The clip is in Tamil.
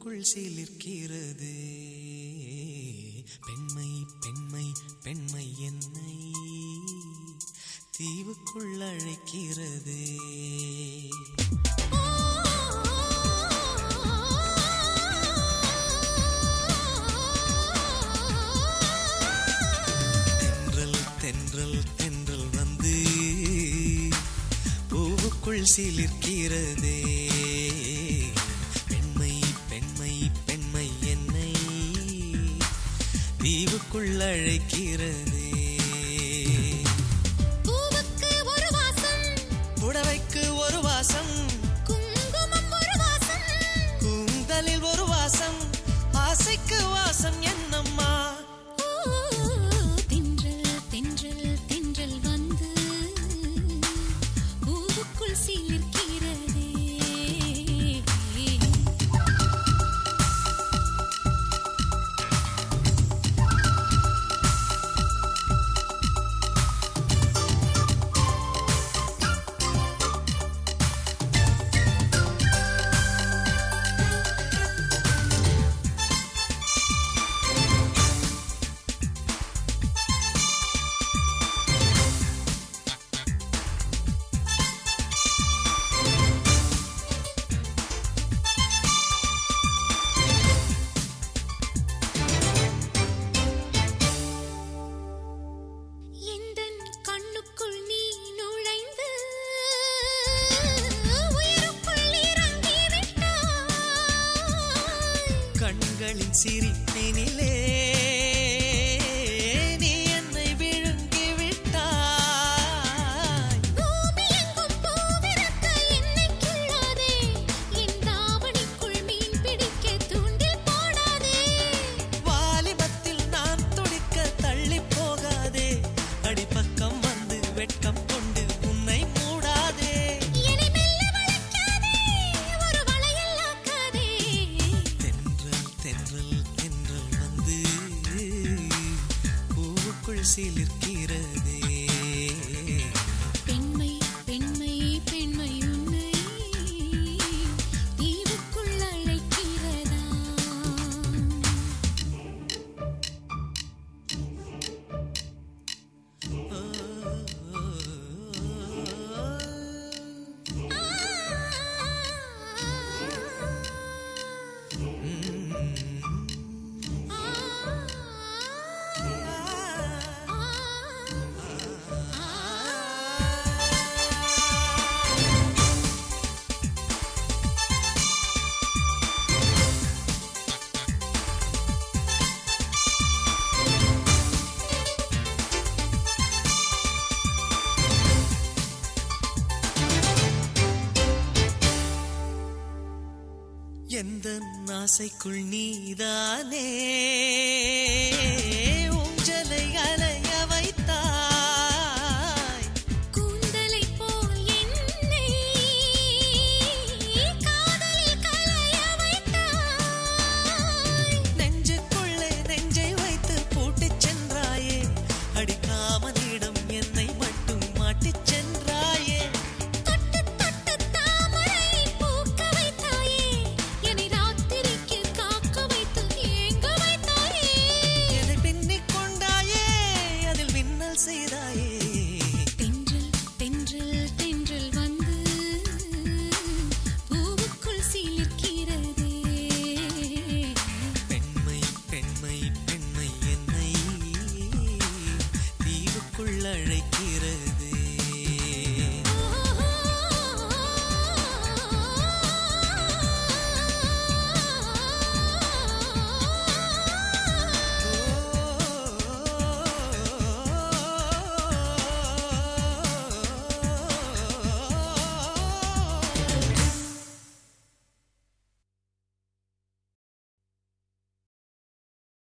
பூக்குள் சிலிர்க்கிறதே. பெண்மை பெண்மை பெண்மை என்னை தீவுக்குள் அழைக்கிறது. தென்றல் தென்றல் தென்றல் வந்து பூவுக்குள் சிலிர்க்கிறதே. உனக்குள் சிலிர்க்கிறது எந்த ஆசைக்குள் நீதானே? வீட்டுக்குள்ளழைக்கிறது